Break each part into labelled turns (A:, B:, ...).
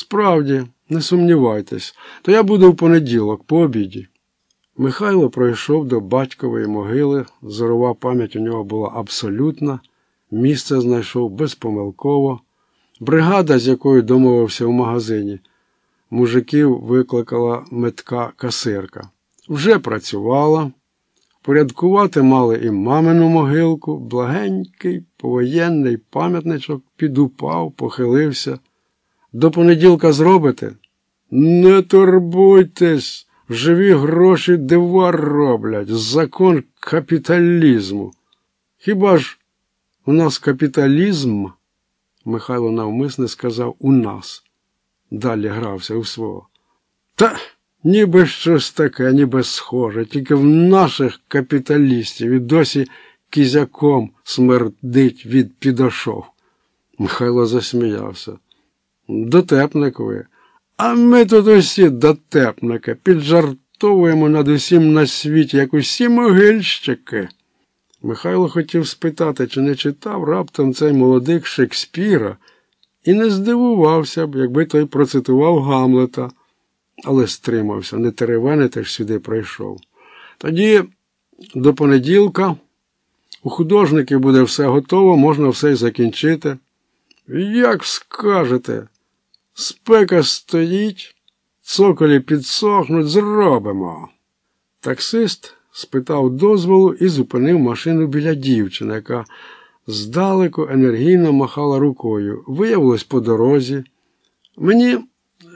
A: Справді, не сумнівайтесь, то я буду в понеділок, по обіді. Михайло пройшов до батькової могили, зорова пам'ять у нього була абсолютна, місце знайшов безпомилково. Бригада, з якою домовився в магазині, мужиків викликала метка касирка. Вже працювала. Порядкувати мали і мамину могилку, благенький повоєнний пам'ятничок підупав, похилився. До понеділка зробите? Не турбуйтесь, живі гроші дива роблять, закон капіталізму. Хіба ж у нас капіталізм? Михайло навмисне сказав у нас. Далі грався у свого. Та ніби щось таке, ніби схоже, тільки в наших капіталістів і досі кізяком смердить від підошов. Михайло засміявся. Дотепник ви. А ми тут усі дотепники, піджартовуємо над усім на світі, як усі могильщики. Михайло хотів спитати, чи не читав раптом цей молодик Шекспіра, і не здивувався б, якби той процитував Гамлета, але стримався, не теревенити ж сюди прийшов. Тоді до понеділка у художників буде все готово, можна все й закінчити. Як скажете, спека стоїть, цоколі підсохнуть, зробимо. Таксист спитав дозволу і зупинив машину біля дівчини, яка здалеку енергійно махала рукою. Виявилось по дорозі. Мені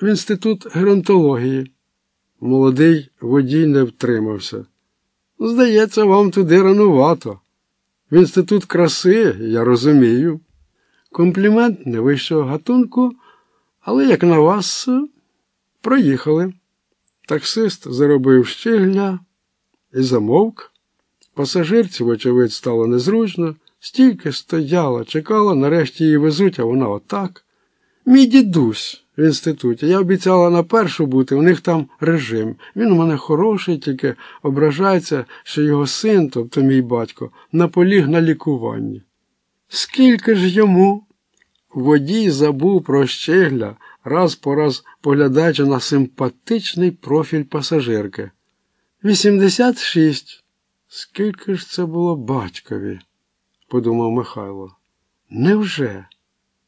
A: в інститут геронтології. Молодий водій не втримався. Здається, вам туди ранувато. В інститут краси, я розумію. Комплімент не вищого гатунку, але як на вас, проїхали. Таксист заробив щигля і замовк. Пасажирці, вочевидь, стало незручно, стільки стояла, чекала, нарешті її везуть, а вона отак. Мій дідусь в інституті. Я обіцяла на першу бути, у них там режим. Він у мене хороший, тільки ображається, що його син, тобто мій батько, наполіг на лікуванні. Скільки ж йому? Водій забув про щегля, раз по раз поглядаючи на симпатичний профіль пасажирки. Вісімдесят шість. Скільки ж це було батькові? подумав Михайло. Невже?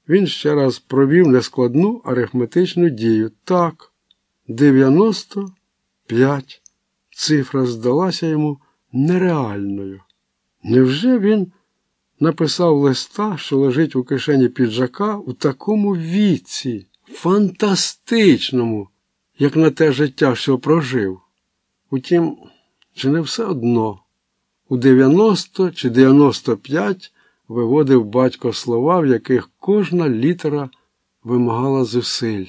A: Він ще раз провів нескладну арифметичну дію. Так, дев'яносто п'ять. Цифра здалася йому нереальною. Невже він написав листа, що лежить у кишені піджака у такому віці, фантастичному, як на те життя, що прожив? Утім, чи не все одно? У 90 чи 95 виводив батько слова, в яких кожна літера вимагала зусиль.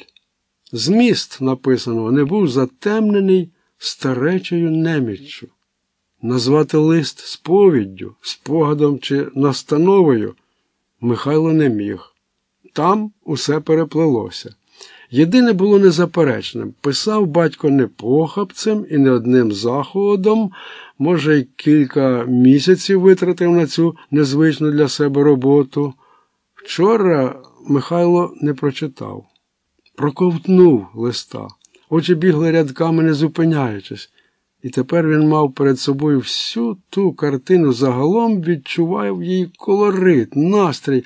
A: Зміст написаного не був затемнений старечою неміччю. Назвати лист сповіддю, спогадом чи настановою Михайло не міг. Там усе переплелося. Єдине було незаперечним писав батько не похабцем і не одним заходом, може, й кілька місяців витратив на цю незвичну для себе роботу. Вчора Михайло не прочитав, проковтнув листа, очі бігли рядками, не зупиняючись, і тепер він мав перед собою всю ту картину загалом відчував її колорит, настрій,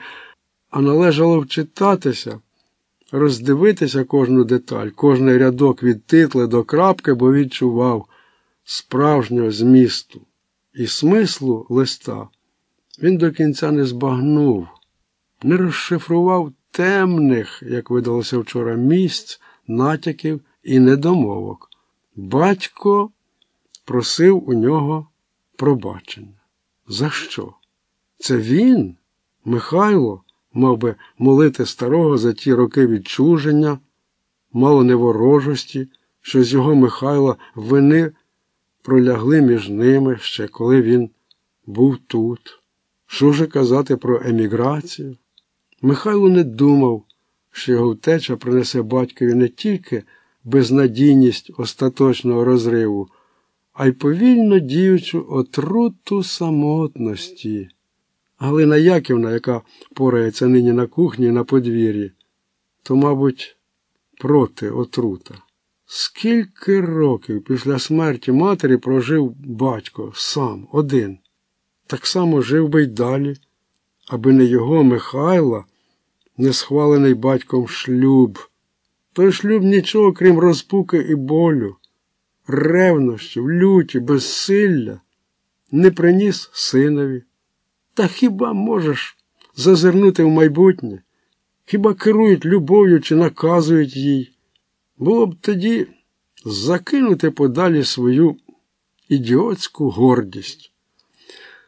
A: а належало вчитатися роздивитися кожну деталь, кожний рядок від титла до крапки, бо відчував справжнього змісту і смислу листа. Він до кінця не збагнув, не розшифрував темних, як видалося вчора, місць, натяків і недомовок. Батько просив у нього пробачення. За що? Це він, Михайло, мав би молити старого за ті роки відчуження, мало неворожості, що з його Михайла вини пролягли між ними ще коли він був тут. Що же казати про еміграцію? Михайло не думав, що його втеча принесе батькові не тільки безнадійність остаточного розриву, а й повільно діючу отруту самотності. Галина Яківна, яка порається нині на кухні і на подвір'ї, то, мабуть, проти отрута. Скільки років після смерті матері прожив батько сам, один. Так само жив би й далі, аби не його Михайла, не схвалений батьком шлюб. Той шлюб нічого, крім розпуки і болю, ревнощів, люті, безсилля, не приніс синові. Та хіба можеш зазирнути в майбутнє? Хіба керують любов'ю чи наказують їй? Було б тоді закинути подалі свою ідіотську гордість.